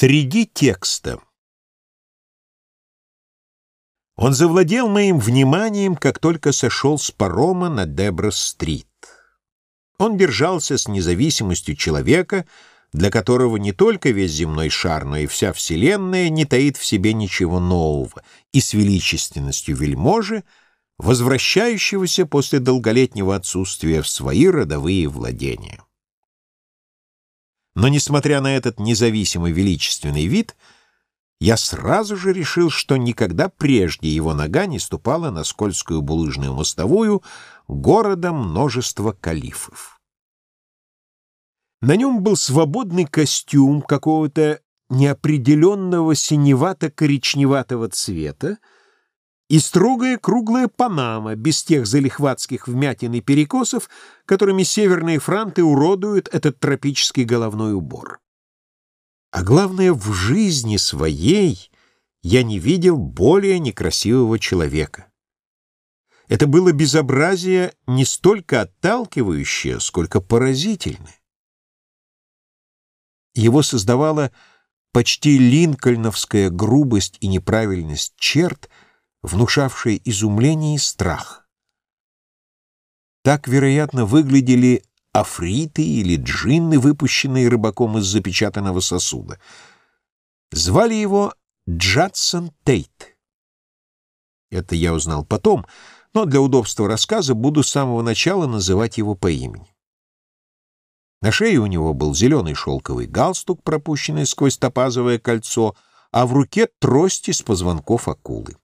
Среди текста Он завладел моим вниманием, как только сошел с парома на Деброс-стрит. Он держался с независимостью человека, для которого не только весь земной шар, но и вся Вселенная не таит в себе ничего нового, и с величественностью вельможи, возвращающегося после долголетнего отсутствия в свои родовые владения. Но, несмотря на этот независимый величественный вид, я сразу же решил, что никогда прежде его нога не ступала на скользкую булыжную мостовую города множества калифов. На нем был свободный костюм какого-то неопределенного синевато-коричневатого цвета, и строгая круглая панама, без тех залихватских вмятин и перекосов, которыми северные франты уродуют этот тропический головной убор. А главное, в жизни своей я не видел более некрасивого человека. Это было безобразие не столько отталкивающее, сколько поразительное. Его создавала почти линкольновская грубость и неправильность черт — внушавшее изумление и страх. Так, вероятно, выглядели африты или джинны, выпущенные рыбаком из запечатанного сосуда. Звали его Джадсон Тейт. Это я узнал потом, но для удобства рассказа буду с самого начала называть его по имени. На шее у него был зеленый шелковый галстук, пропущенный сквозь топазовое кольцо, а в руке трость из позвонков акулы.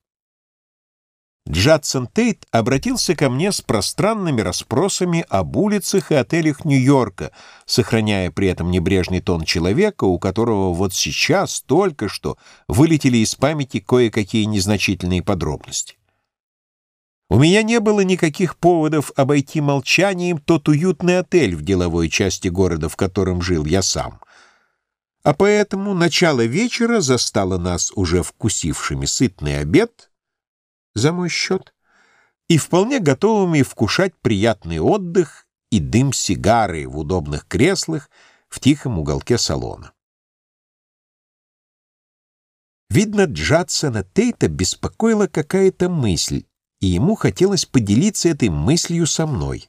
Джадсон Тейт обратился ко мне с пространными расспросами об улицах и отелях Нью-Йорка, сохраняя при этом небрежный тон человека, у которого вот сейчас только что вылетели из памяти кое-какие незначительные подробности. У меня не было никаких поводов обойти молчанием тот уютный отель в деловой части города, в котором жил я сам. А поэтому начало вечера застало нас уже вкусившими сытный обед — за мой счет и вполне готовыми вкушать приятный отдых и дым сигары в удобных креслах в тихом уголке салона. Видно, Джадсона Тейта беспокоила какая-то мысль, и ему хотелось поделиться этой мыслью со мной.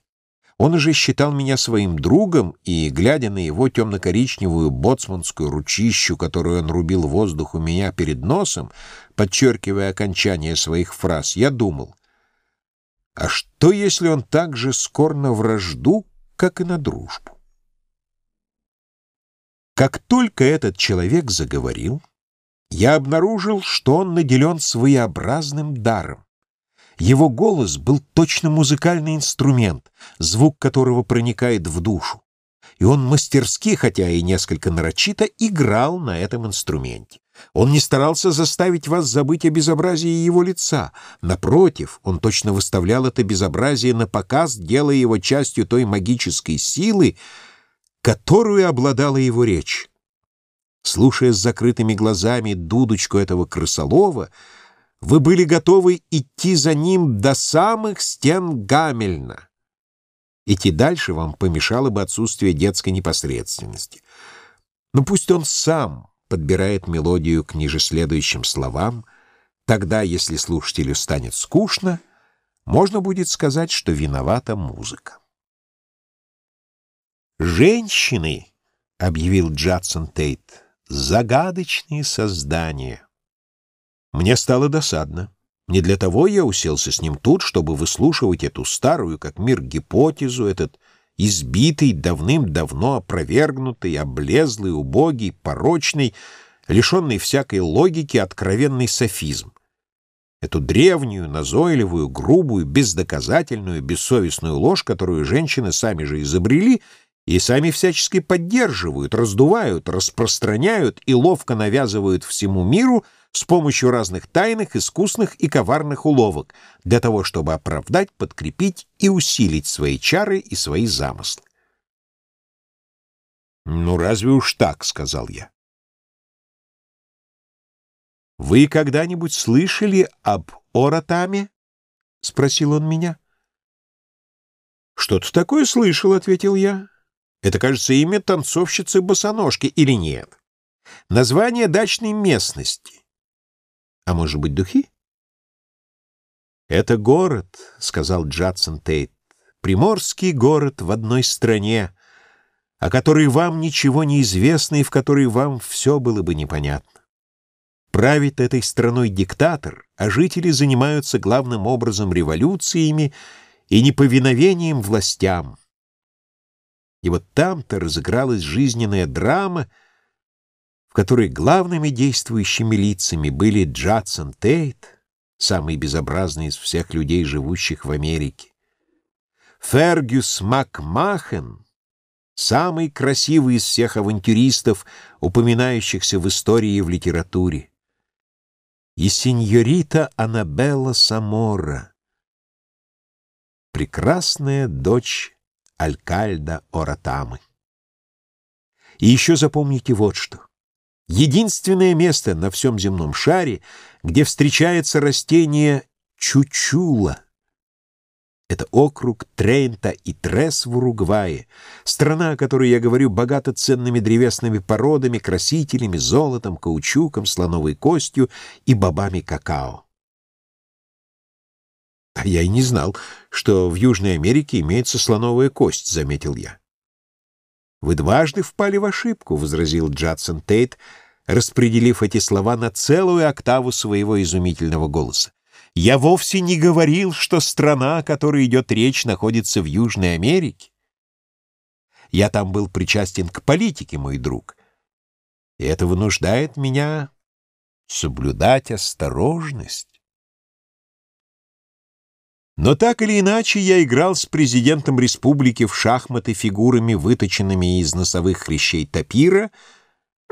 Он уже считал меня своим другом, и, глядя на его темно-коричневую боцманскую ручищу, которую он рубил воздух у меня перед носом, подчеркивая окончание своих фраз, я думал, а что, если он так же скор на вражду, как и на дружбу? Как только этот человек заговорил, я обнаружил, что он наделен своеобразным даром. Его голос был точно музыкальный инструмент, звук которого проникает в душу. И он мастерски, хотя и несколько нарочито, играл на этом инструменте. Он не старался заставить вас забыть о безобразии его лица. Напротив, он точно выставлял это безобразие на показ, делая его частью той магической силы, которую обладала его речь. Слушая с закрытыми глазами дудочку этого крысолова, вы были готовы идти за ним до самых стен Гамельна. Идти дальше вам помешало бы отсутствие детской непосредственности. Но пусть он сам подбирает мелодию к ниже следующим словам, тогда, если слушателю станет скучно, можно будет сказать, что виновата музыка. «Женщины», — объявил Джадсон Тейт, — «загадочные создания». Мне стало досадно. Не для того я уселся с ним тут, чтобы выслушивать эту старую, как мир, гипотезу, этот избитый, давным-давно опровергнутый, облезлый, убогий, порочный, лишенный всякой логики откровенный софизм. Эту древнюю, назойливую, грубую, бездоказательную, бессовестную ложь, которую женщины сами же изобрели и сами всячески поддерживают, раздувают, распространяют и ловко навязывают всему миру — с помощью разных тайных, искусных и коварных уловок для того, чтобы оправдать, подкрепить и усилить свои чары и свои замыслы. «Ну, разве уж так?» — сказал я. «Вы когда-нибудь слышали об Оратаме?» — спросил он меня. «Что-то такое слышал», — ответил я. «Это, кажется, имя танцовщицы-босоножки или нет?» Название дачной местности. А может быть, духи? «Это город», — сказал Джадсон Тейт, — «приморский город в одной стране, о которой вам ничего не известно и в которой вам все было бы непонятно. Правит этой страной диктатор, а жители занимаются главным образом революциями и неповиновением властям. И вот там-то разыгралась жизненная драма, которой главными действующими лицами были Джадсон Тейт, самый безобразный из всех людей, живущих в Америке, Фергюс Макмахен, самый красивый из всех авантюристов, упоминающихся в истории и в литературе, и сеньорита Аннабелла Самора, прекрасная дочь Алькальда Оратамы. И еще запомните вот что. Единственное место на всем земном шаре, где встречается растение чучула. Это округ Трейнта и Трес в Уругвае, страна, о которой я говорю, богата ценными древесными породами, красителями, золотом, каучуком, слоновой костью и бобами какао. «А я и не знал, что в Южной Америке имеется слоновая кость», — заметил я. «Вы дважды впали в ошибку», — возразил Джадсон Тейт, распределив эти слова на целую октаву своего изумительного голоса. «Я вовсе не говорил, что страна, о которой идет речь, находится в Южной Америке. Я там был причастен к политике, мой друг, и это вынуждает меня соблюдать осторожность». Но так или иначе я играл с президентом республики в шахматы фигурами, выточенными из носовых хрящей тапира,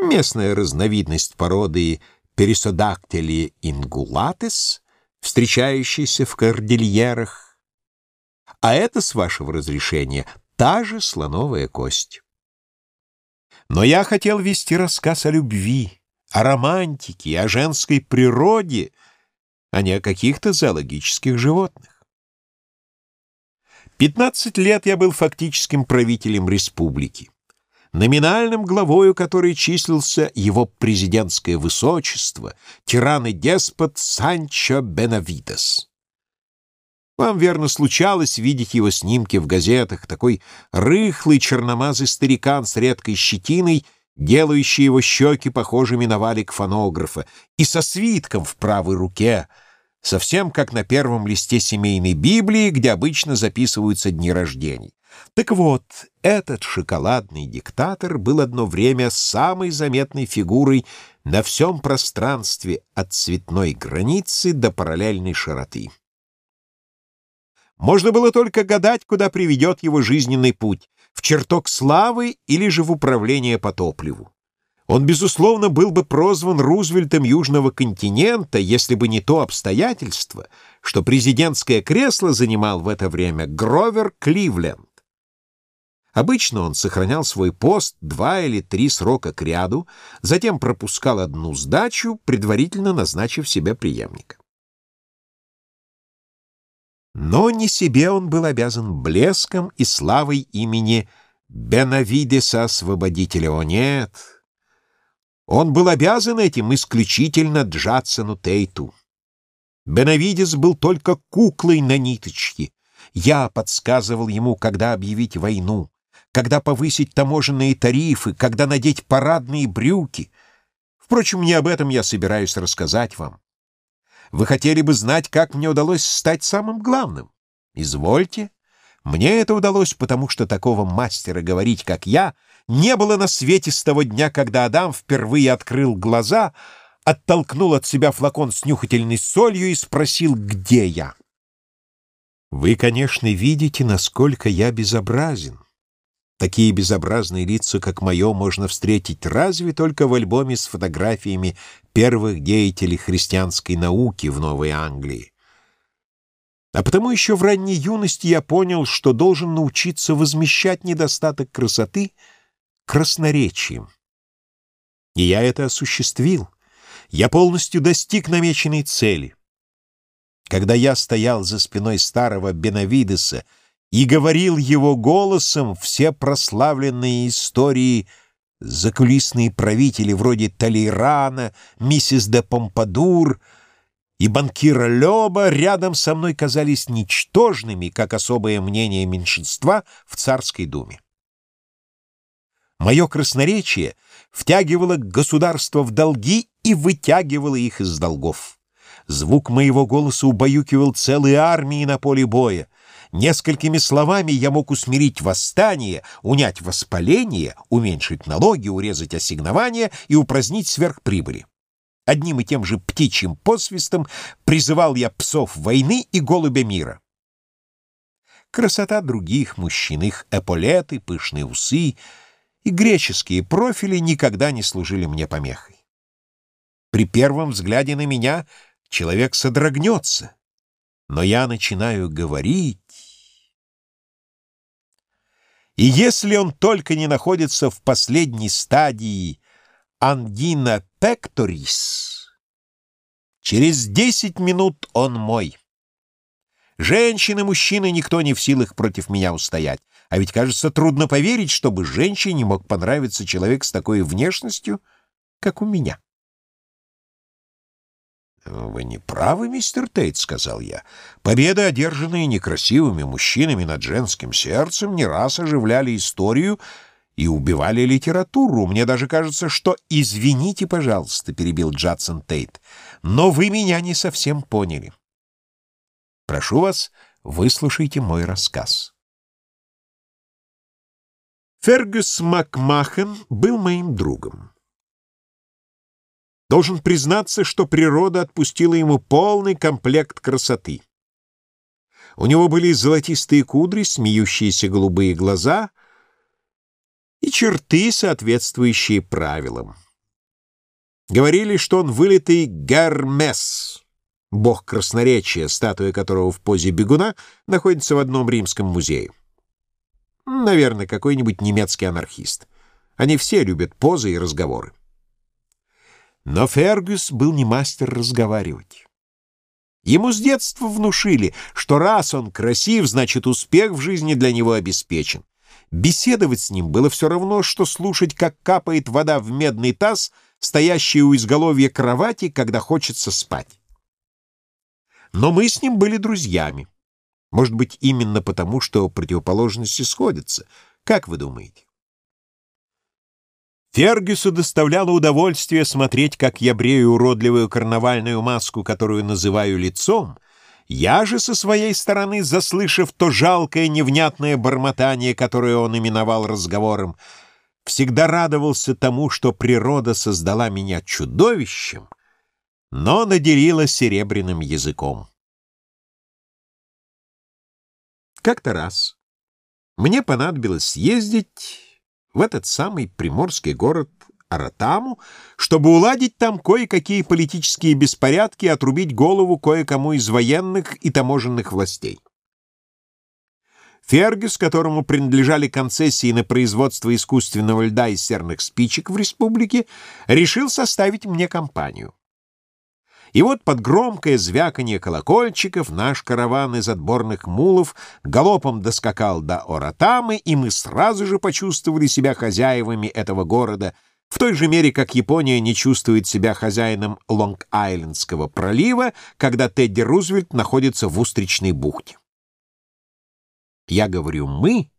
местная разновидность породы перисодактили ингулатес, встречающейся в кордильерах. А это, с вашего разрешения, та же слоновая кость. Но я хотел вести рассказ о любви, о романтике, о женской природе, а не о каких-то зоологических животных. Пятнадцать лет я был фактическим правителем республики, номинальным главою которой числился его президентское высочество, тиран и деспот Санчо Бенавидес. Вам, верно, случалось видеть его снимки в газетах, такой рыхлый черномазый старикан с редкой щетиной, делающий его щеки похожими на валик фонографа, и со свитком в правой руке — совсем как на первом листе семейной Библии, где обычно записываются дни рождений. Так вот, этот шоколадный диктатор был одно время самой заметной фигурой на всем пространстве от цветной границы до параллельной широты. Можно было только гадать, куда приведет его жизненный путь — в чертог славы или же в управление по топливу. Он, безусловно, был бы прозван Рузвельтом Южного континента, если бы не то обстоятельство, что президентское кресло занимал в это время Гровер Кливленд. Обычно он сохранял свой пост два или три срока кряду, затем пропускал одну сдачу, предварительно назначив себе преемника. Но не себе он был обязан блеском и славой имени Бенавидеса Освободителя. О нет! Он был обязан этим исключительно Джадсону Тейту. Бенавидес был только куклой на ниточке. Я подсказывал ему, когда объявить войну, когда повысить таможенные тарифы, когда надеть парадные брюки. Впрочем, не об этом я собираюсь рассказать вам. Вы хотели бы знать, как мне удалось стать самым главным? Извольте. Мне это удалось, потому что такого мастера говорить, как я, не было на свете с того дня, когда Адам впервые открыл глаза, оттолкнул от себя флакон с нюхательной солью и спросил, где я. Вы, конечно, видите, насколько я безобразен. Такие безобразные лица, как мое, можно встретить разве только в альбоме с фотографиями первых деятелей христианской науки в Новой Англии. А потому еще в ранней юности я понял, что должен научиться возмещать недостаток красоты красноречием. И я это осуществил. Я полностью достиг намеченной цели. Когда я стоял за спиной старого Бенавидеса и говорил его голосом все прославленные истории Закулисные правители вроде Толейрана, миссис де Помпадур и банкира Лёба рядом со мной казались ничтожными, как особое мнение меньшинства в царской думе. Мое красноречие втягивало государство в долги и вытягивало их из долгов. Звук моего голоса убаюкивал целые армии на поле боя. Несколькими словами я мог усмирить восстание, унять воспаление, уменьшить налоги, урезать ассигнования и упразднить сверхприбыли. Одним и тем же птичьим посвистом призывал я псов войны и голубя мира. Красота других мужчин, их эполеты, пышные усы и греческие профили никогда не служили мне помехой. При первом взгляде на меня человек содрогнется, но я начинаю говорить, и если он только не находится в последней стадии ангина пекторис, через десять минут он мой. Женщины, мужчины, никто не в силах против меня устоять. А ведь, кажется, трудно поверить, чтобы женщине мог понравиться человек с такой внешностью, как у меня. «Вы не правы, мистер Тейт», — сказал я. «Победы, одержанные некрасивыми мужчинами над женским сердцем, не раз оживляли историю и убивали литературу. Мне даже кажется, что... Извините, пожалуйста», — перебил Джадсон Тейт, «но вы меня не совсем поняли. Прошу вас, выслушайте мой рассказ». Фергюс Макмахен был моим другом. Должен признаться, что природа отпустила ему полный комплект красоты. У него были золотистые кудри, смеющиеся голубые глаза и черты, соответствующие правилам. Говорили, что он вылитый Гермес, бог красноречия, статуя которого в позе бегуна находится в одном римском музее. Наверное, какой-нибудь немецкий анархист. Они все любят позы и разговоры. Но Фергюс был не мастер разговаривать. Ему с детства внушили, что раз он красив, значит, успех в жизни для него обеспечен. Беседовать с ним было все равно, что слушать, как капает вода в медный таз, стоящий у изголовья кровати, когда хочется спать. Но мы с ним были друзьями. Может быть, именно потому, что противоположности сходятся. Как вы думаете? Фергюсу доставляло удовольствие смотреть, как я брею уродливую карнавальную маску, которую называю лицом. Я же со своей стороны, заслышав то жалкое невнятное бормотание, которое он именовал разговором, всегда радовался тому, что природа создала меня чудовищем, но наделила серебряным языком. Как-то раз мне понадобилось съездить в этот самый приморский город Аратаму, чтобы уладить там кое-какие политические беспорядки и отрубить голову кое-кому из военных и таможенных властей. Фергюс, которому принадлежали концессии на производство искусственного льда и серных спичек в республике, решил составить мне компанию. И вот под громкое звяканье колокольчиков наш караван из отборных мулов галопом доскакал до Оратамы, и мы сразу же почувствовали себя хозяевами этого города, в той же мере, как Япония не чувствует себя хозяином Лонг-Айлендского пролива, когда Тедди Рузвельт находится в Устричной бухте. Я говорю «мы»,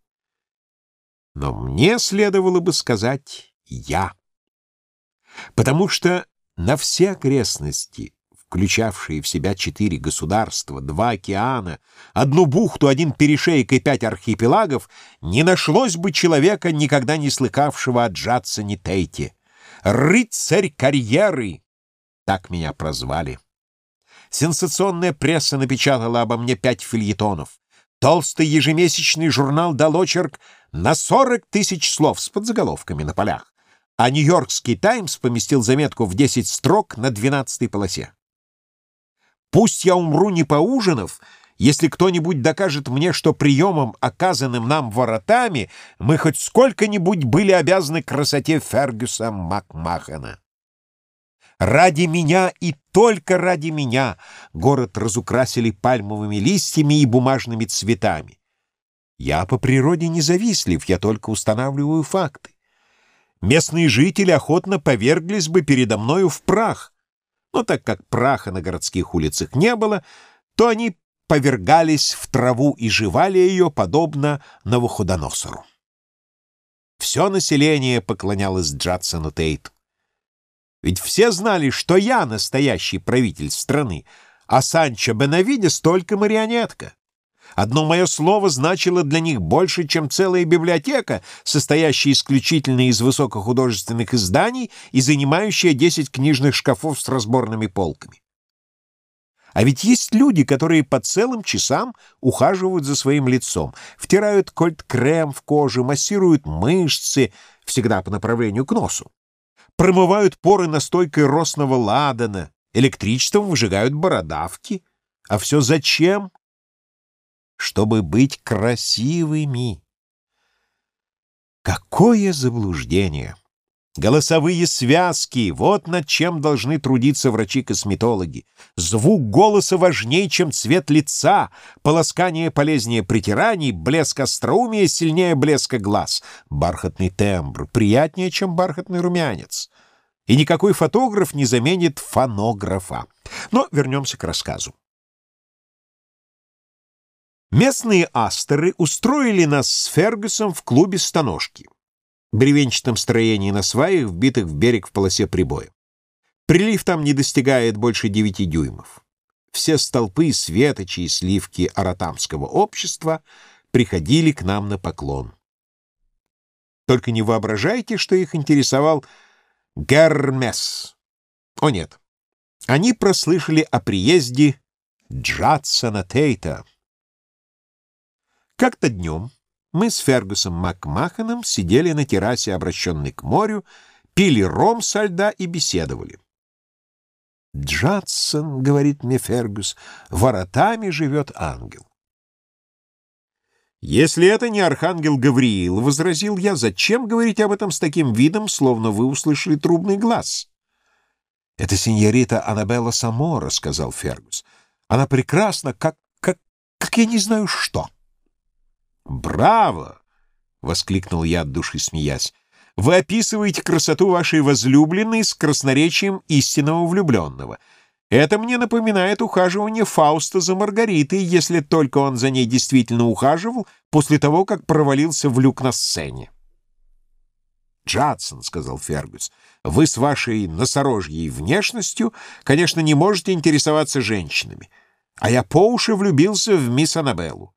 но мне следовало бы сказать «я». Потому что на все окрестности включавшие в себя четыре государства, два океана, одну бухту, один перешейк и пять архипелагов, не нашлось бы человека, никогда не слыхавшего о Джадсоне Тейте. «Рыцарь карьеры!» — так меня прозвали. Сенсационная пресса напечатала обо мне пять фильетонов. Толстый ежемесячный журнал дал очерк на сорок тысяч слов с подзаголовками на полях, а Нью-Йоркский Таймс поместил заметку в десять строк на двенадцатой полосе. Пусть я умру не поужинав, если кто-нибудь докажет мне, что приемом, оказанным нам воротами, мы хоть сколько-нибудь были обязаны красоте Фергюса Макмахена. Ради меня и только ради меня город разукрасили пальмовыми листьями и бумажными цветами. Я по природе независлив, я только устанавливаю факты. местные жители охотно поверглись бы передо мною в прах. Но так как праха на городских улицах не было, то они повергались в траву и жевали ее, подобно Навуходоносору. Все население поклонялось Джадсону Тейту. Ведь все знали, что я настоящий правитель страны, а Санчо Бенавидес только марионетка. Одно мое слово значило для них больше, чем целая библиотека, состоящая исключительно из высокохудожественных изданий и занимающая 10 книжных шкафов с разборными полками. А ведь есть люди, которые по целым часам ухаживают за своим лицом, втирают кольт-крем в кожу, массируют мышцы, всегда по направлению к носу, промывают поры настойкой росного ладана, электричеством выжигают бородавки. А все зачем? Чтобы быть красивыми. Какое заблуждение! Голосовые связки — вот над чем должны трудиться врачи-косметологи. Звук голоса важнее, чем цвет лица, полоскание полезнее притираний, блеск остроумия сильнее блеска глаз, бархатный тембр приятнее, чем бархатный румянец. И никакой фотограф не заменит фонографа. Но вернемся к рассказу. Местные астеры устроили нас с Фергюсом в клубе «Станожки» бревенчатом строении на сваях, вбитых в берег в полосе прибоя. Прилив там не достигает больше девяти дюймов. Все столпы, светочи и сливки аратамского общества приходили к нам на поклон. Только не воображайте, что их интересовал Гермес. О нет, они прослышали о приезде Джадсона Тейта. Как-то днем мы с Фергусом Макмаханом сидели на террасе, обращенной к морю, пили ром со льда и беседовали. «Джадсон, — говорит мне Фергус, — воротами живет ангел». «Если это не архангел Гавриил, — возразил я, — зачем говорить об этом с таким видом, словно вы услышали трубный глаз?» «Это сеньорита Аннабелла Самора», — сказал Фергус. «Она прекрасна, как... как... как я не знаю что». «Браво!» — воскликнул я от души, смеясь. «Вы описываете красоту вашей возлюбленной с красноречием истинного влюбленного. Это мне напоминает ухаживание Фауста за Маргаритой, если только он за ней действительно ухаживал после того, как провалился в люк на сцене». «Джадсон», — сказал Фергус, — «вы с вашей носорожьей внешностью, конечно, не можете интересоваться женщинами, а я по уши влюбился в мисс Аннабеллу.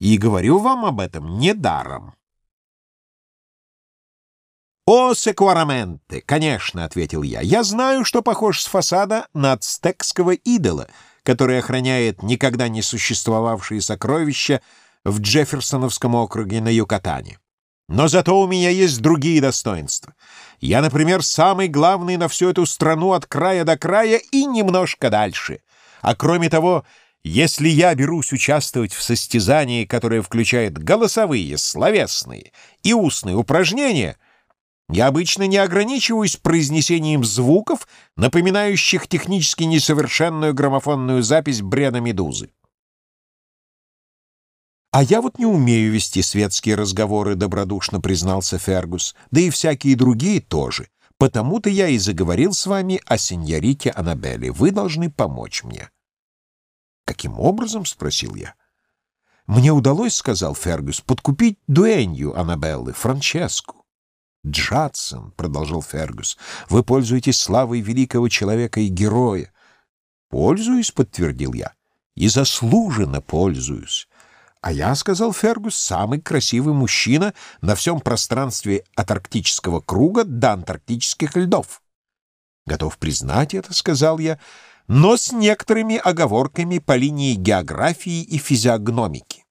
И говорю вам об этом недаром. «О, секвараменте!» — конечно, — ответил я. «Я знаю, что похож с фасада на ацтекского идола, который охраняет никогда не существовавшие сокровища в Джефферсоновском округе на Юкатане. Но зато у меня есть другие достоинства. Я, например, самый главный на всю эту страну от края до края и немножко дальше. А кроме того, если я берусь участвовать в состязании, которое включает голосовые, словесные и устные упражнения, я обычно не ограничиваюсь произнесением звуков, напоминающих технически несовершенную граммофонную запись бреда медузы. «А я вот не умею вести светские разговоры», — добродушно признался Фергус, «да и всякие другие тоже. Потому-то я и заговорил с вами о сеньорите Аннабелле. Вы должны помочь мне». «Каким образом?» — спросил я. «Мне удалось, — сказал Фергюс, — подкупить дуэнью Аннабеллы, Франческу». «Джадсон», — продолжал Фергюс, — «вы пользуетесь славой великого человека и героя». «Пользуюсь», — подтвердил я, — «и заслуженно пользуюсь». «А я, — сказал Фергус, — самый красивый мужчина на всем пространстве от арктического круга до антарктических льдов». «Готов признать это, — сказал я, — но с некоторыми оговорками по линии географии и физиогномики.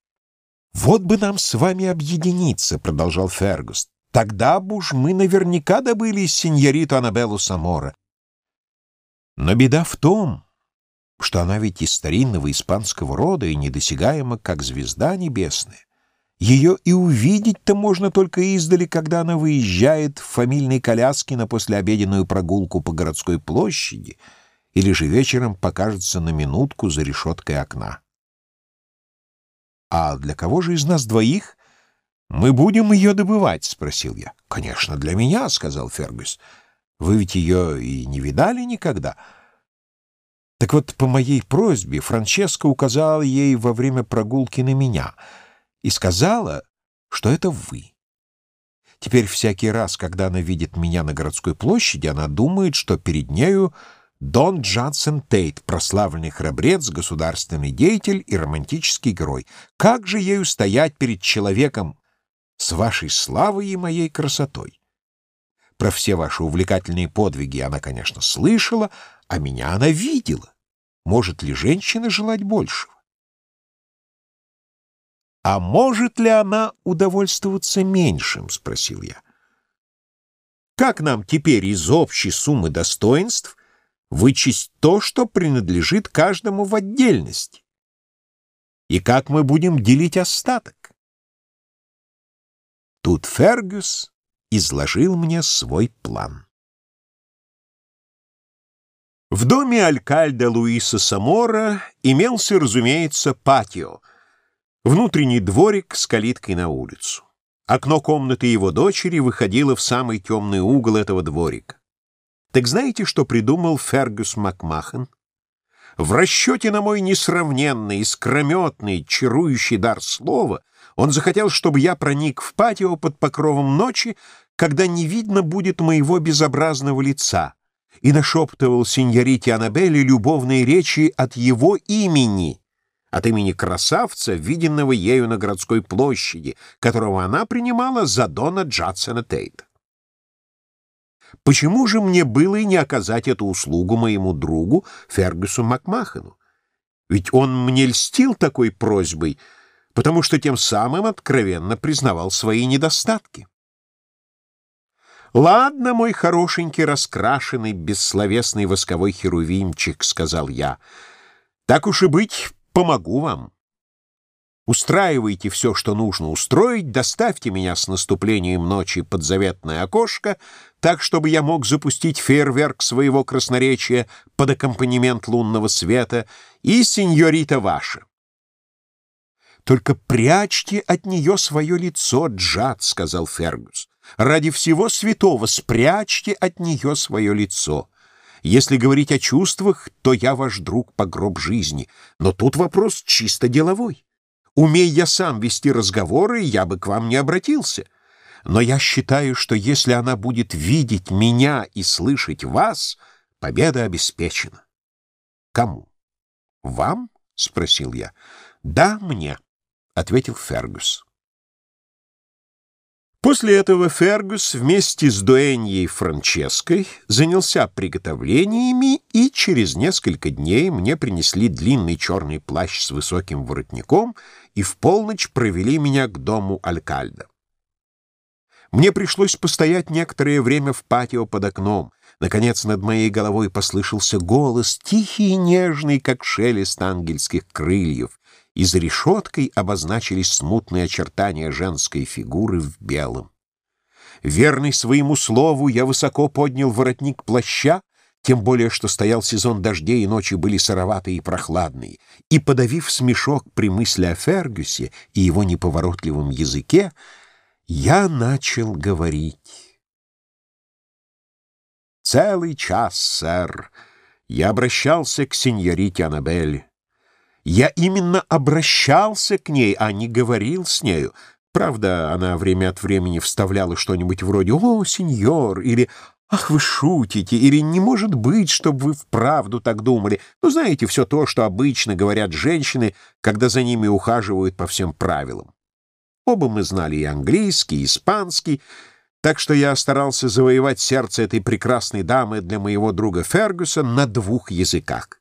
«Вот бы нам с вами объединиться», — продолжал Фергус. «Тогда бы уж мы наверняка добыли сеньориту Аннабеллу Самора. Но беда в том, что она ведь из старинного испанского рода и недосягаема, как звезда небесная. Ее и увидеть-то можно только издали, когда она выезжает в фамильной коляске на послеобеденную прогулку по городской площади — или же вечером покажется на минутку за решеткой окна. «А для кого же из нас двоих мы будем ее добывать?» — спросил я. «Конечно, для меня», — сказал Фергюс. «Вы ведь ее и не видали никогда». Так вот, по моей просьбе Франческа указала ей во время прогулки на меня и сказала, что это вы. Теперь всякий раз, когда она видит меня на городской площади, она думает, что перед нею Дон Джадсон Тейт, прославленный храбрец, государственный деятель и романтический герой. Как же ею стоять перед человеком с вашей славой и моей красотой? Про все ваши увлекательные подвиги она, конечно, слышала, а меня она видела. Может ли женщина желать большего? «А может ли она удовольствоваться меньшим?» — спросил я. «Как нам теперь из общей суммы достоинств вычесть то, что принадлежит каждому в отдельности? И как мы будем делить остаток?» Тут Фергюс изложил мне свой план. В доме алькальда Луиса Самора имелся, разумеется, патио — Внутренний дворик с калиткой на улицу. Окно комнаты его дочери выходило в самый темный угол этого дворика. Так знаете, что придумал Фергюс Макмахан? В расчете на мой несравненный, искрометный, чарующий дар слова он захотел, чтобы я проник в патио под покровом ночи, когда не видно будет моего безобразного лица, и нашептывал сеньорите Аннабелле любовные речи от его имени — от имени красавца, виденного ею на городской площади, которого она принимала за Дона Джадсона Тейта. Почему же мне было и не оказать эту услугу моему другу Фергюсу Макмахану? Ведь он мне льстил такой просьбой, потому что тем самым откровенно признавал свои недостатки. «Ладно, мой хорошенький, раскрашенный, бессловесный восковой херувимчик», — сказал я, — «так уж и быть, помогу вам. Устраивайте все, что нужно устроить, доставьте меня с наступлением ночи под заветное окошко, так, чтобы я мог запустить фейерверк своего красноречия под аккомпанемент лунного света, и сеньорита ваша. «Только прячьте от нее свое лицо, Джад», — сказал Фергус. «Ради всего святого спрячьте от нее свое лицо». Если говорить о чувствах, то я ваш друг по гроб жизни. Но тут вопрос чисто деловой. Умей я сам вести разговоры, я бы к вам не обратился. Но я считаю, что если она будет видеть меня и слышать вас, победа обеспечена. Кому? Вам? — спросил я. Да, мне, — ответил Фергус. После этого Фергус вместе с дуэньей Франческой занялся приготовлениями, и через несколько дней мне принесли длинный черный плащ с высоким воротником и в полночь провели меня к дому Алькальда. Мне пришлось постоять некоторое время в патио под окном. Наконец над моей головой послышался голос, тихий и нежный, как шелест ангельских крыльев и за решеткой обозначились смутные очертания женской фигуры в белом. Верный своему слову, я высоко поднял воротник плаща, тем более что стоял сезон дождей, и ночи были сыроватые и прохладные, и, подавив смешок при мысли о Фергюсе и его неповоротливом языке, я начал говорить. Целый час, сэр, я обращался к сеньорите Аннабель. Я именно обращался к ней, а не говорил с нею. Правда, она время от времени вставляла что-нибудь вроде «О, сеньор!» или «Ах, вы шутите!» или «Не может быть, чтобы вы вправду так думали!» Ну, знаете, все то, что обычно говорят женщины, когда за ними ухаживают по всем правилам. Оба мы знали и английский, и испанский, так что я старался завоевать сердце этой прекрасной дамы для моего друга Фергюса на двух языках.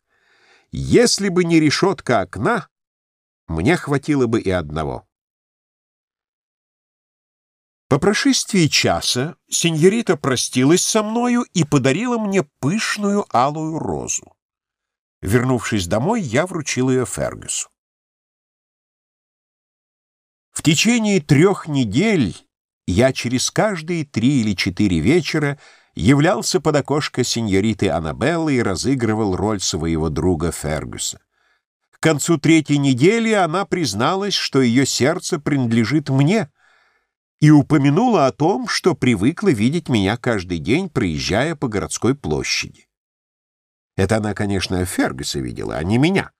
Если бы не решетка окна, мне хватило бы и одного. По прошествии часа сеньорита простилась со мною и подарила мне пышную алую розу. Вернувшись домой, я вручил ее Фергюсу. В течение трех недель я через каждые три или четыре вечера являлся под окошко сеньориты Аннабеллы и разыгрывал роль своего друга Фергюса. К концу третьей недели она призналась, что ее сердце принадлежит мне, и упомянула о том, что привыкла видеть меня каждый день, проезжая по городской площади. Это она, конечно, Фергюса видела, а не меня.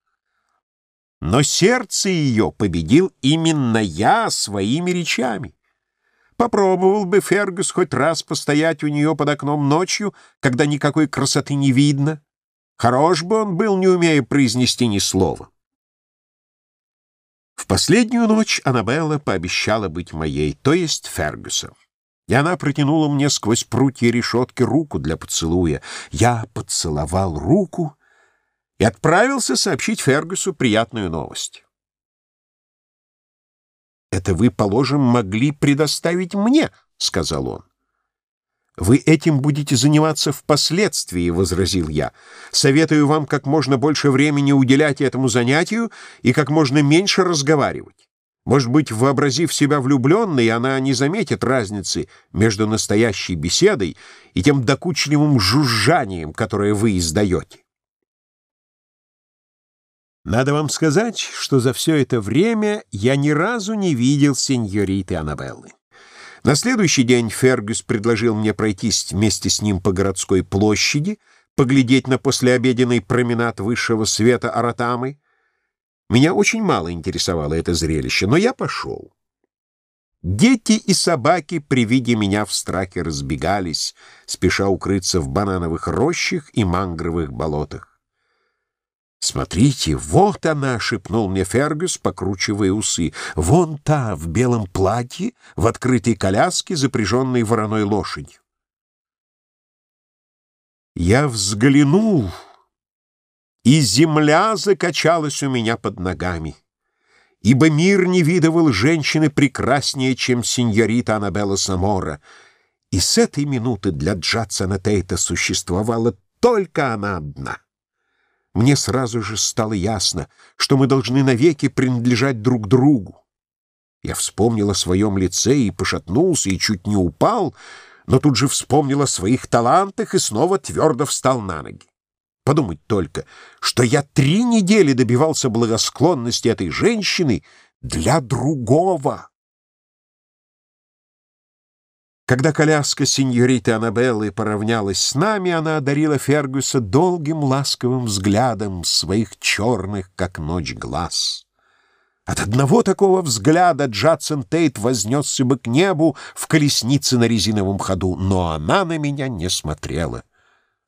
Но сердце ее победил именно я своими речами. Попробовал бы Фергюс хоть раз постоять у нее под окном ночью, когда никакой красоты не видно. Хорош бы он был, не умея произнести ни слова. В последнюю ночь Аннабелла пообещала быть моей, то есть Фергюсом. И она протянула мне сквозь прутья решетки руку для поцелуя. Я поцеловал руку и отправился сообщить Фергюсу приятную новость. «Это вы, положим, могли предоставить мне», — сказал он. «Вы этим будете заниматься впоследствии», — возразил я. «Советую вам как можно больше времени уделять этому занятию и как можно меньше разговаривать. Может быть, вообразив себя влюбленной, она не заметит разницы между настоящей беседой и тем докучливым жужжанием, которое вы издаете». Надо вам сказать, что за все это время я ни разу не видел сеньориты Аннабеллы. На следующий день Фергюс предложил мне пройтись вместе с ним по городской площади, поглядеть на послеобеденный променад высшего света Аратамы. Меня очень мало интересовало это зрелище, но я пошел. Дети и собаки при виде меня в страхе разбегались, спеша укрыться в банановых рощах и мангровых болотах. «Смотрите, вот она!» — шепнул мне Фергюс, покручивая усы. «Вон та, в белом платье, в открытой коляске, запряженной вороной лошадью». Я взглянул, и земля закачалась у меня под ногами, ибо мир не видывал женщины прекраснее, чем сеньорита Аннабелла Самора, и с этой минуты для Джадсона Тейта существовала только она одна. Мне сразу же стало ясно, что мы должны навеки принадлежать друг другу. Я вспомнил о своем лице и пошатнулся, и чуть не упал, но тут же вспомнил о своих талантах и снова твердо встал на ноги. Подумать только, что я три недели добивался благосклонности этой женщины для другого. Когда коляска сеньориты Аннабеллы поравнялась с нами, она одарила Фергюса долгим ласковым взглядом своих черных, как ночь, глаз. От одного такого взгляда Джадсон Тейт вознесся бы к небу в колеснице на резиновом ходу, но она на меня не смотрела.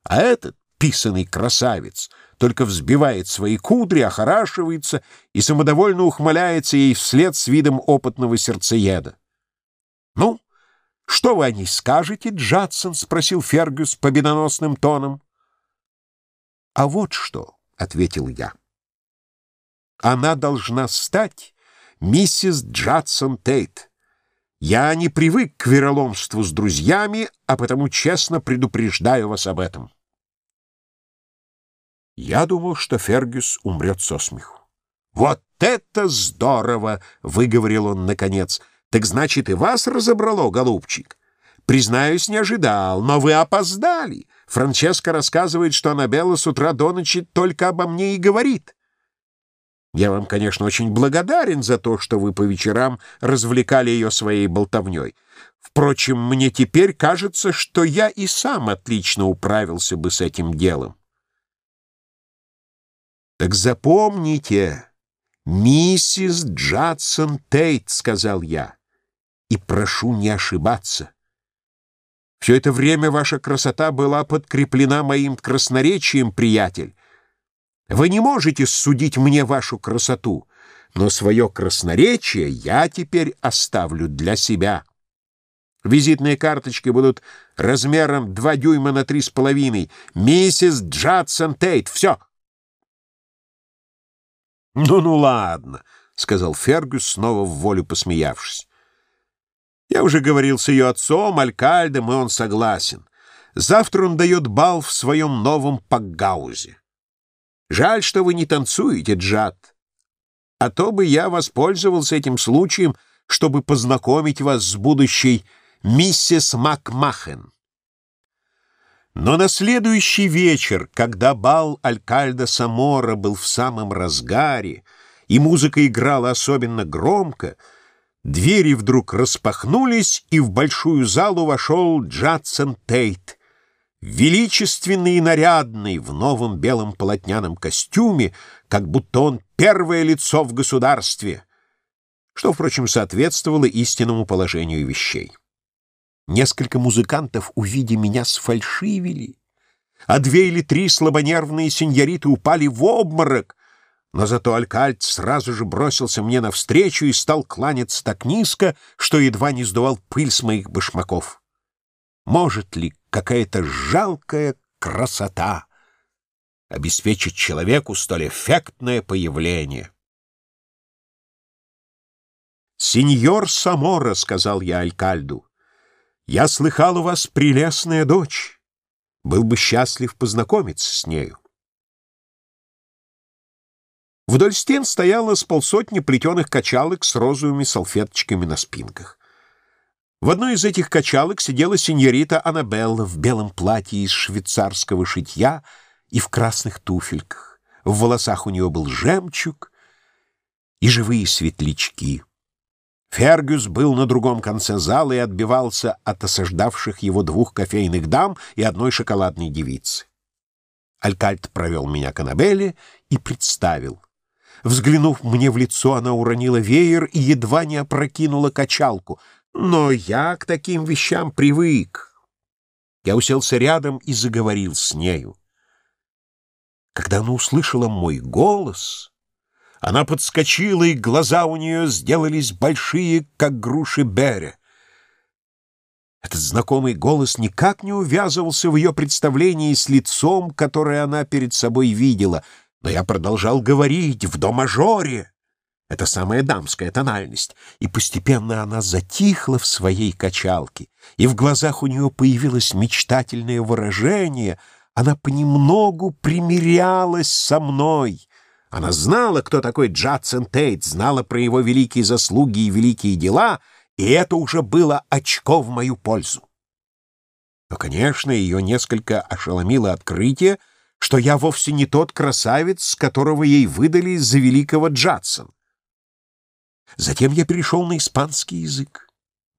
А этот писанный красавец только взбивает свои кудри, охорашивается и самодовольно ухмыляется ей вслед с видом опытного сердцееда. Ну, «Что вы о ней скажете, Джадсон?» — спросил Фергюс победоносным тоном. «А вот что», — ответил я. «Она должна стать миссис Джадсон Тейт. Я не привык к вероломству с друзьями, а потому честно предупреждаю вас об этом». Я думал, что Фергюс умрет со смеху. «Вот это здорово!» — выговорил он наконец — так значит, и вас разобрало, голубчик? Признаюсь, не ожидал, но вы опоздали. Франческа рассказывает, что Аннабелла с утра до ночи только обо мне и говорит. Я вам, конечно, очень благодарен за то, что вы по вечерам развлекали ее своей болтовней. Впрочем, мне теперь кажется, что я и сам отлично управился бы с этим делом. Так запомните, «Миссис Джадсон Тейт», — сказал я, — «и прошу не ошибаться. Все это время ваша красота была подкреплена моим красноречием, приятель. Вы не можете судить мне вашу красоту, но свое красноречие я теперь оставлю для себя». Визитные карточки будут размером два дюйма на три с половиной. Миссис Джадсон Тейт. Все. «Ну-ну, ладно», — сказал Фергюс, снова в волю посмеявшись. «Я уже говорил с ее отцом, Алькальдом, и он согласен. Завтра он дает бал в своем новом Пакгаузе. Жаль, что вы не танцуете, Джад. А то бы я воспользовался этим случаем, чтобы познакомить вас с будущей миссис Макмахен». Но на следующий вечер, когда бал Алькальда Самора был в самом разгаре, и музыка играла особенно громко, Двери вдруг распахнулись, и в большую залу вошел Джадсон Тейт, величественный и нарядный, в новом белом полотняном костюме, как будто он первое лицо в государстве, что, впрочем, соответствовало истинному положению вещей. Несколько музыкантов, увидя меня, сфальшивили, а две или три слабонервные сеньориты упали в обморок, но зато Алькальт сразу же бросился мне навстречу и стал кланяться так низко, что едва не сдувал пыль с моих башмаков. Может ли какая-то жалкая красота обеспечить человеку столь эффектное появление? «Сеньор Самора», — сказал я Алькальду, — «я слыхал, у вас прелестная дочь. Был бы счастлив познакомиться с нею». Вдоль стен стояло с полсотни плетеных качалок с розовыми салфеточками на спинках. В одной из этих качалок сидела сеньорита Аннабелла в белом платье из швейцарского шитья и в красных туфельках. В волосах у нее был жемчуг и живые светлячки. Фергюс был на другом конце зала и отбивался от осаждавших его двух кофейных дам и одной шоколадной девицы. Алькальт провел меня к Аннабелле и представил. Взглянув мне в лицо, она уронила веер и едва не опрокинула качалку. Но я к таким вещам привык. Я уселся рядом и заговорил с нею. Когда она услышала мой голос, она подскочила, и глаза у нее сделались большие, как груши Беря. Этот знакомый голос никак не увязывался в ее представлении с лицом, которое она перед собой видела — но я продолжал говорить в до-мажоре. Это самая дамская тональность. И постепенно она затихла в своей качалке, и в глазах у нее появилось мечтательное выражение. Она понемногу примирялась со мной. Она знала, кто такой Джадсон Тейт, знала про его великие заслуги и великие дела, и это уже было очко в мою пользу. Но, конечно, ее несколько ошеломило открытие, что я вовсе не тот красавец, которого ей выдали за великого Джадсон. Затем я перешел на испанский язык,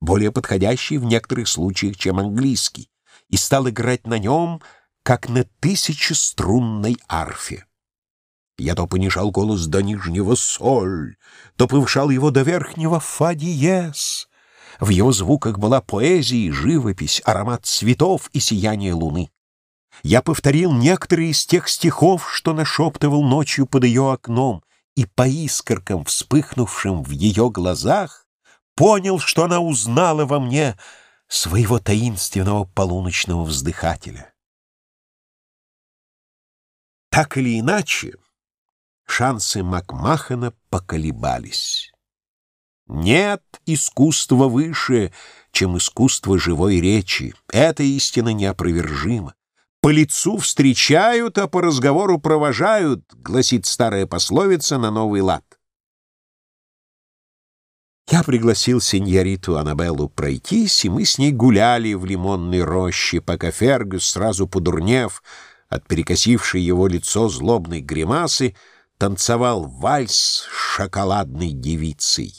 более подходящий в некоторых случаях, чем английский, и стал играть на нем, как на тысячеструнной арфе. Я то понижал голос до нижнего соль, то повышал его до верхнего фа диез. В его звуках была поэзия, живопись, аромат цветов и сияние луны. Я повторил некоторые из тех стихов, что нашептывал ночью под ее окном, и по искоркам, вспыхнувшим в ее глазах, понял, что она узнала во мне своего таинственного полуночного вздыхателя. Так или иначе, шансы Макмахана поколебались. Нет искусства выше, чем искусство живой речи. Эта истина неопровержима. По лицу встречают, а по разговору провожают, гласит старая пословица на новый лад. Я пригласил сеньориту Аннабеллу пройтись, и мы с ней гуляли в лимонной роще, пока Фергюс, сразу подурнев от перекосившей его лицо злобной гримасы, танцевал вальс с шоколадной девицей.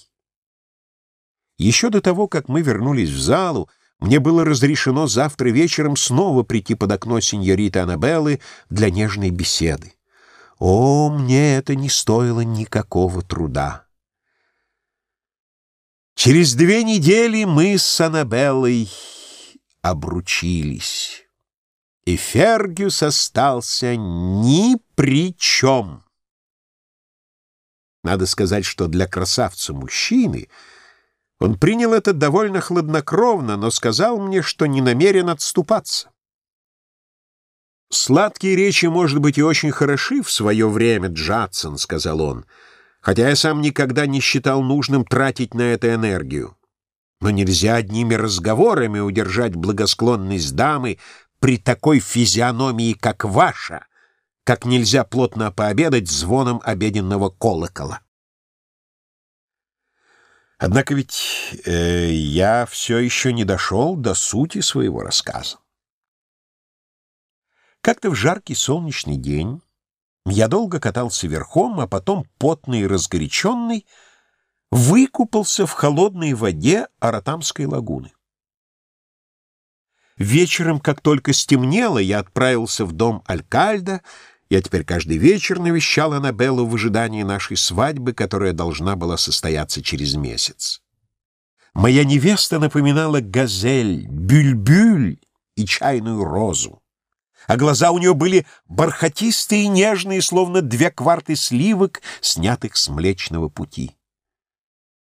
Еще до того, как мы вернулись в залу, мне было разрешено завтра вечером снова прийти под окно сеньориты Аннабеллы для нежной беседы. О, мне это не стоило никакого труда. Через две недели мы с Аннабеллой обручились, и Фергюс остался ни при чем. Надо сказать, что для красавца-мужчины — он принял это довольно хладнокровно, но сказал мне, что не намерен отступаться. «Сладкие речи, может быть, и очень хороши в свое время, Джадсон», — сказал он, «хотя я сам никогда не считал нужным тратить на это энергию. Но нельзя одними разговорами удержать благосклонность дамы при такой физиономии, как ваша, как нельзя плотно пообедать звоном обеденного колокола». Однако ведь э, я все еще не дошел до сути своего рассказа. Как-то в жаркий солнечный день я долго катался верхом, а потом, потный и разгоряченный, выкупался в холодной воде Аратамской лагуны. Вечером, как только стемнело, я отправился в дом Алькальда, я теперь каждый вечер навещал Аннабеллу в ожидании нашей свадьбы, которая должна была состояться через месяц. Моя невеста напоминала газель, бюльбюль и чайную розу. А глаза у нее были бархатистые и нежные, словно две кварты сливок, снятых с Млечного Пути.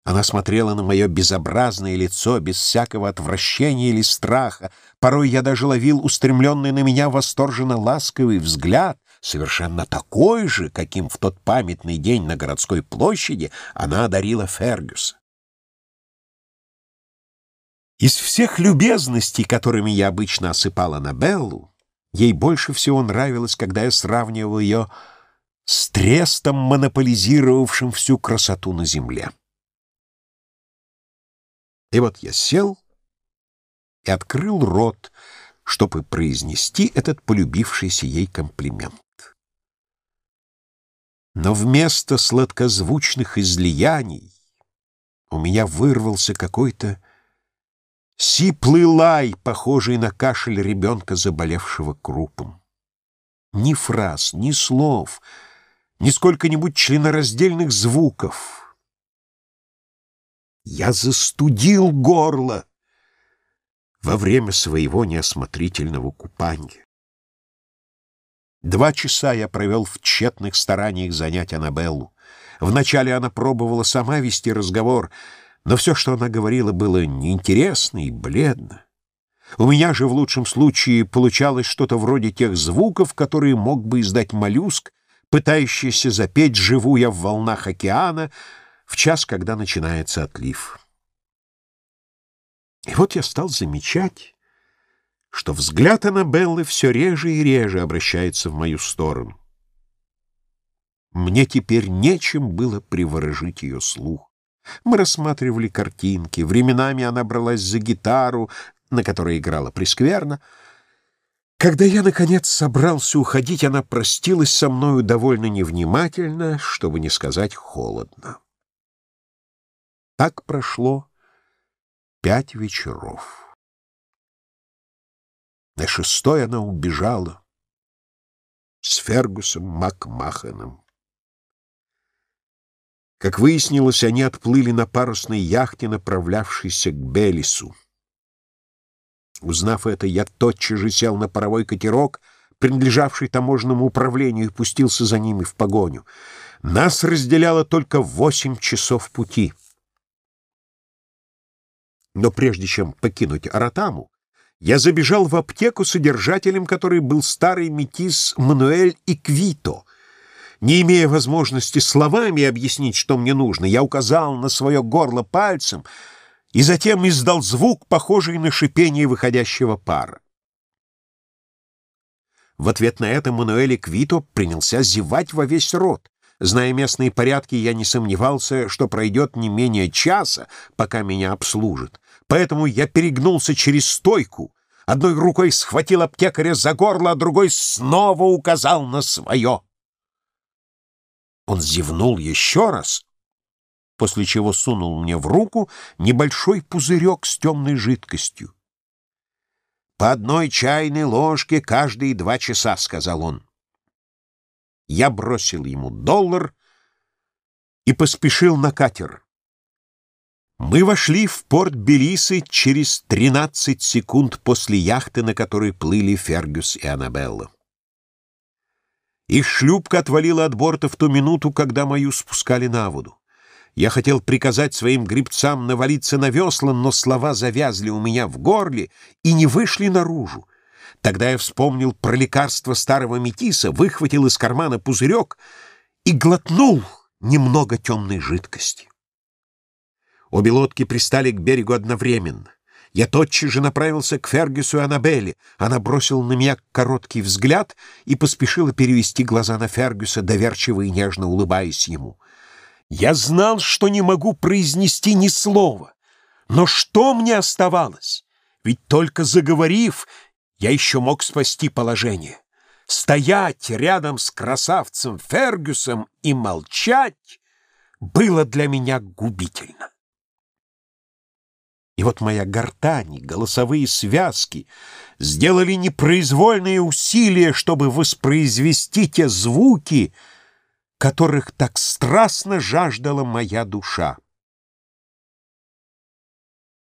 Она смотрела на мое безобразное лицо без всякого отвращения или страха. Порой я даже ловил устремленный на меня восторженно ласковый взгляд, совершенно такой же, каким в тот памятный день на городской площади она одарила Фергюса. Из всех любезностей, которыми я обычно осыпала Аннабеллу, ей больше всего нравилось, когда я сравнивал ее с трестом, монополизировавшим всю красоту на земле. И вот я сел и открыл рот, чтобы произнести этот полюбившийся ей комплимент. Но вместо сладкозвучных излияний у меня вырвался какой-то сиплый лай, похожий на кашель ребенка, заболевшего крупом. Ни фраз, ни слов, ни сколько-нибудь членораздельных звуков — я застудил горло во время своего неосмотрительного купания. Два часа я провел в тщетных стараниях занять Аннабеллу. Вначале она пробовала сама вести разговор, но все, что она говорила, было неинтересно и бледно. У меня же в лучшем случае получалось что-то вроде тех звуков, которые мог бы издать моллюск, пытающийся запеть «Живу я в волнах океана», в час, когда начинается отлив. И вот я стал замечать, что взгляд Аннабеллы все реже и реже обращается в мою сторону. Мне теперь нечем было приворожить ее слух. Мы рассматривали картинки, временами она бралась за гитару, на которой играла прескверно. Когда я, наконец, собрался уходить, она простилась со мною довольно невнимательно, чтобы не сказать холодно. Так прошло пять вечеров. На шестой она убежала с Фергусом Макмаханом. Как выяснилось, они отплыли на парусной яхте, направлявшейся к Белису. Узнав это, я тотчас же сел на паровой катерок, принадлежавший таможенному управлению, и пустился за ними в погоню. Нас разделяло только восемь часов пути — но прежде чем покинуть Аратаму, я забежал в аптеку содержателем, который был старый метис Мануэль Иквито. Не имея возможности словами объяснить, что мне нужно, я указал на свое горло пальцем и затем издал звук, похожий на шипение выходящего пара. В ответ на это Мануэль Иквито принялся зевать во весь рот. Зная местные порядки, я не сомневался, что пройдет не менее часа, пока меня обслужат. Поэтому я перегнулся через стойку, одной рукой схватил аптекаря за горло, а другой снова указал на свое. Он зевнул еще раз, после чего сунул мне в руку небольшой пузырек с темной жидкостью. «По одной чайной ложке каждые два часа», — сказал он. Я бросил ему доллар и поспешил на катер. Мы вошли в порт Белисы через 13 секунд после яхты, на которой плыли Фергюс и Аннабелла. Их шлюпка отвалила от борта в ту минуту, когда мою спускали на воду. Я хотел приказать своим грибцам навалиться на весла, но слова завязли у меня в горле и не вышли наружу. Тогда я вспомнил про лекарство старого метиса, выхватил из кармана пузырек и глотнул немного темной жидкости. Обе лодки пристали к берегу одновременно. Я тотчас же направился к Фергюсу и Аннабелле. Она бросила на меня короткий взгляд и поспешила перевести глаза на Фергюса, доверчиво и нежно улыбаясь ему. Я знал, что не могу произнести ни слова. Но что мне оставалось? Ведь только заговорив, я еще мог спасти положение. Стоять рядом с красавцем Фергюсом и молчать было для меня губительно. И вот моя гортань, голосовые связки сделали непроизвольные усилия, чтобы воспроизвести те звуки, которых так страстно жаждала моя душа.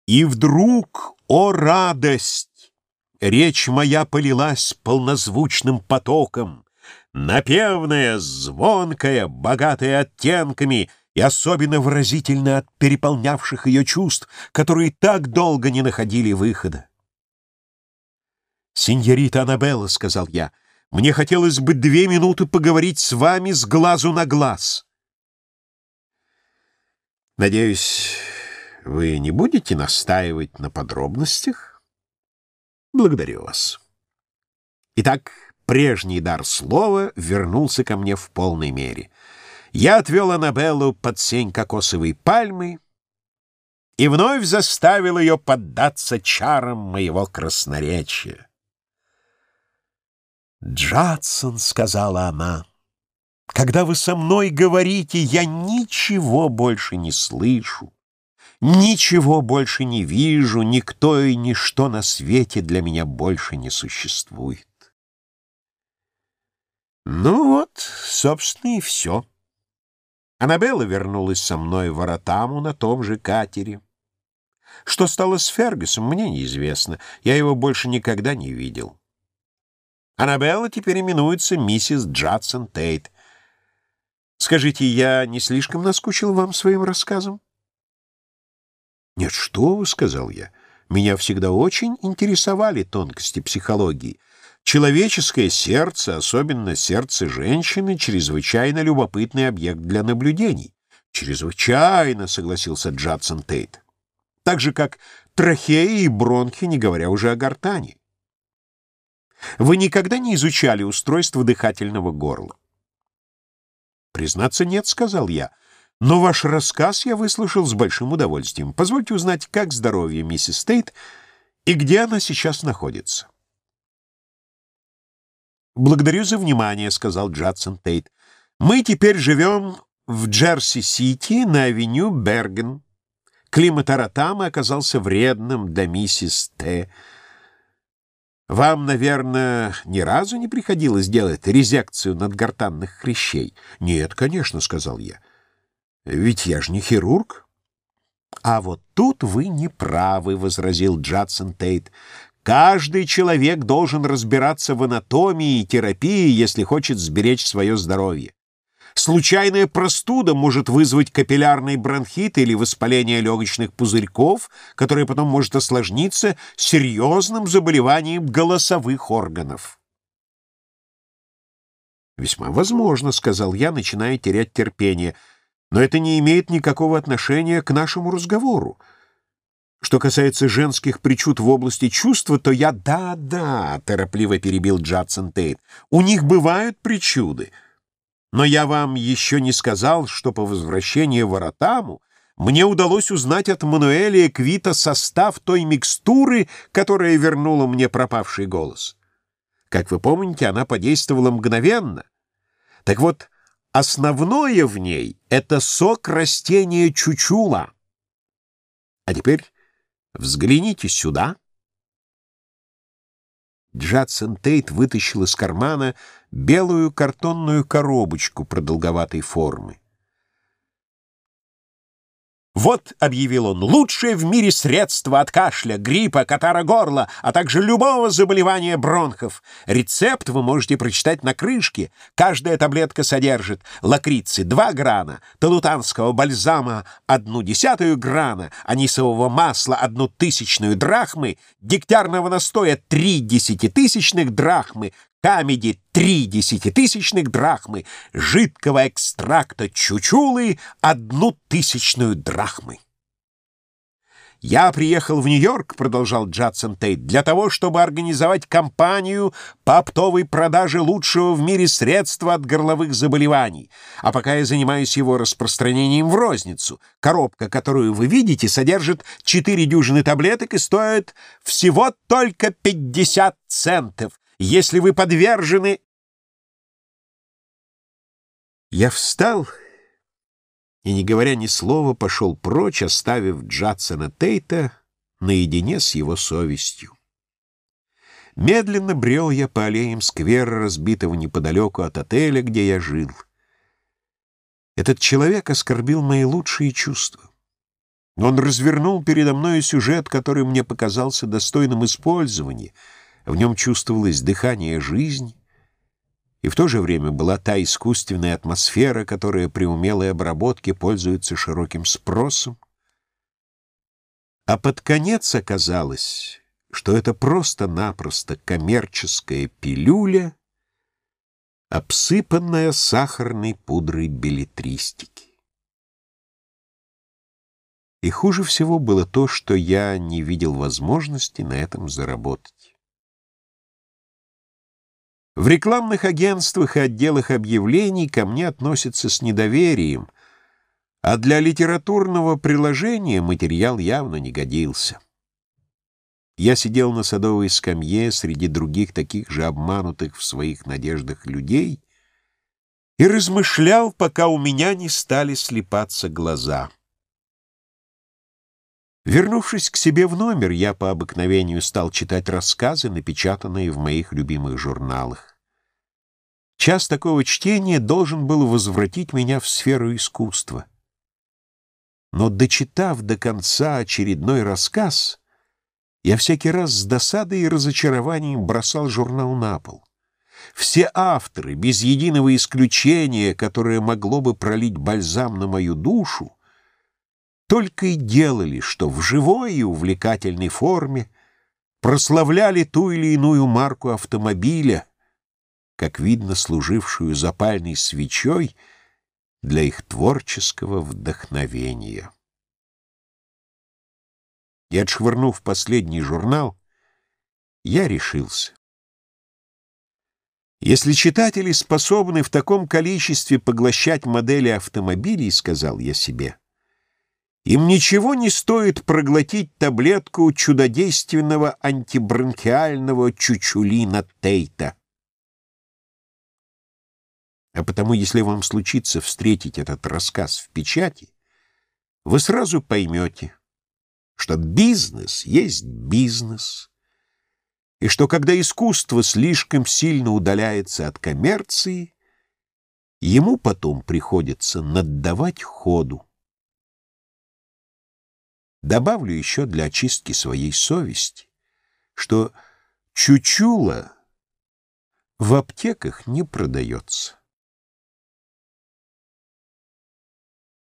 И вдруг, о радость, речь моя полилась полнозвучным потоком, напевная, звонкая, богатая оттенками и особенно выразительно от переполнявших ее чувств, которые так долго не находили выхода. «Синьорита Аннабелла», — сказал я, — «мне хотелось бы две минуты поговорить с вами с глазу на глаз». «Надеюсь, вы не будете настаивать на подробностях? Благодарю вас. Итак, прежний дар слова вернулся ко мне в полной мере. Я отвел Аннабеллу под сень кокосовой пальмы и вновь заставил ее поддаться чарам моего красноречия. «Джадсон», — сказала она, — «когда вы со мной говорите, я ничего больше не слышу. Ничего больше не вижу, никто и ничто на свете для меня больше не существует. Ну вот, собственно, и все. Аннабелла вернулась со мной в Аратаму на том же катере. Что стало с Фергюсом, мне неизвестно. Я его больше никогда не видел. Аннабелла теперь именуется миссис Джадсон Тейт. Скажите, я не слишком наскучил вам своим рассказом? «Нет, что вы», — сказал я, — «меня всегда очень интересовали тонкости психологии. Человеческое сердце, особенно сердце женщины, чрезвычайно любопытный объект для наблюдений». «Чрезвычайно», — согласился Джадсон Тейт. «Так же, как трахеи и бронхи, не говоря уже о гортани». «Вы никогда не изучали устройство дыхательного горла?» «Признаться, нет», — сказал я. Но ваш рассказ я выслушал с большим удовольствием. Позвольте узнать, как здоровье миссис Тейт и где она сейчас находится. «Благодарю за внимание», — сказал Джадсон Тейт. «Мы теперь живем в Джерси-Сити на авеню Берген. Климат Аратамы оказался вредным для миссис Т. Вам, наверное, ни разу не приходилось делать резекцию надгортанных хрящей?» «Нет, конечно», — сказал я. Ведь я же не хирург. А вот тут вы не правы, возразил Джадсон Тейт. Каждый человек должен разбираться в анатомии и терапии, если хочет сберечь свое здоровье. Случайная простуда может вызвать капиллярный бронхит или воспаление легочных пузырьков, которое потом может осложниться серьезным заболеванием голосовых органов. «Весьма возможно», — сказал я, начиная терять терпение — но это не имеет никакого отношения к нашему разговору. Что касается женских причуд в области чувства, то я «да-да», — торопливо перебил Джадсон Тейт. «У них бывают причуды. Но я вам еще не сказал, что по возвращении в Аратаму мне удалось узнать от Мануэля Квита состав той микстуры, которая вернула мне пропавший голос. Как вы помните, она подействовала мгновенно. Так вот, Основное в ней — это сок растения чучула. А теперь взгляните сюда. Джадсон Тейт вытащил из кармана белую картонную коробочку продолговатой формы. «Вот», — объявил он, — «лучшее в мире средство от кашля, гриппа, катара горла, а также любого заболевания бронхов. Рецепт вы можете прочитать на крышке. Каждая таблетка содержит лакрицы 2 грана, талутанского бальзама 1 десятую грана, анисового масла 1 тысячную драхмы, дегтярного настоя 3 десятитысячных драхмы, камеди три десятитысячных драхмы, жидкого экстракта чучулы одну тысячную драхмы. «Я приехал в Нью-Йорк», — продолжал Джадсон Тейт, «для того, чтобы организовать кампанию по оптовой продаже лучшего в мире средства от горловых заболеваний. А пока я занимаюсь его распространением в розницу, коробка, которую вы видите, содержит четыре дюжины таблеток и стоит всего только 50 центов. Если вы подвержены...» Я встал и, не говоря ни слова, пошел прочь, оставив Джадсона Тейта наедине с его совестью. Медленно брел я по аллеям сквера, разбитого неподалеку от отеля, где я жил. Этот человек оскорбил мои лучшие чувства. Он развернул передо мной сюжет, который мне показался достойным использования. В нем чувствовалось дыхание жизни, и в то же время была та искусственная атмосфера, которая при умелой обработке пользуется широким спросом. А под конец оказалось, что это просто-напросто коммерческая пилюля, обсыпанная сахарной пудрой билетристики. И хуже всего было то, что я не видел возможности на этом заработать. В рекламных агентствах и отделах объявлений ко мне относятся с недоверием, а для литературного приложения материал явно не годился. Я сидел на садовой скамье среди других таких же обманутых в своих надеждах людей и размышлял, пока у меня не стали слепаться глаза. Вернувшись к себе в номер, я по обыкновению стал читать рассказы, напечатанные в моих любимых журналах. Час такого чтения должен был возвратить меня в сферу искусства. Но, дочитав до конца очередной рассказ, я всякий раз с досадой и разочарованием бросал журнал на пол. Все авторы, без единого исключения, которое могло бы пролить бальзам на мою душу, только и делали, что в живой и увлекательной форме прославляли ту или иную марку автомобиля, как видно, служившую запальной свечой для их творческого вдохновения. И отшвырнув последний журнал, я решился. Если читатели способны в таком количестве поглощать модели автомобилей, сказал я себе, — им ничего не стоит проглотить таблетку чудодейственного антибронхиального чучулина Тейта. А потому, если вам случится встретить этот рассказ в печати, вы сразу поймете, что бизнес есть бизнес, и что когда искусство слишком сильно удаляется от коммерции, ему потом приходится наддавать ходу. Добавлю еще для очистки своей совести, что чучула в аптеках не продается.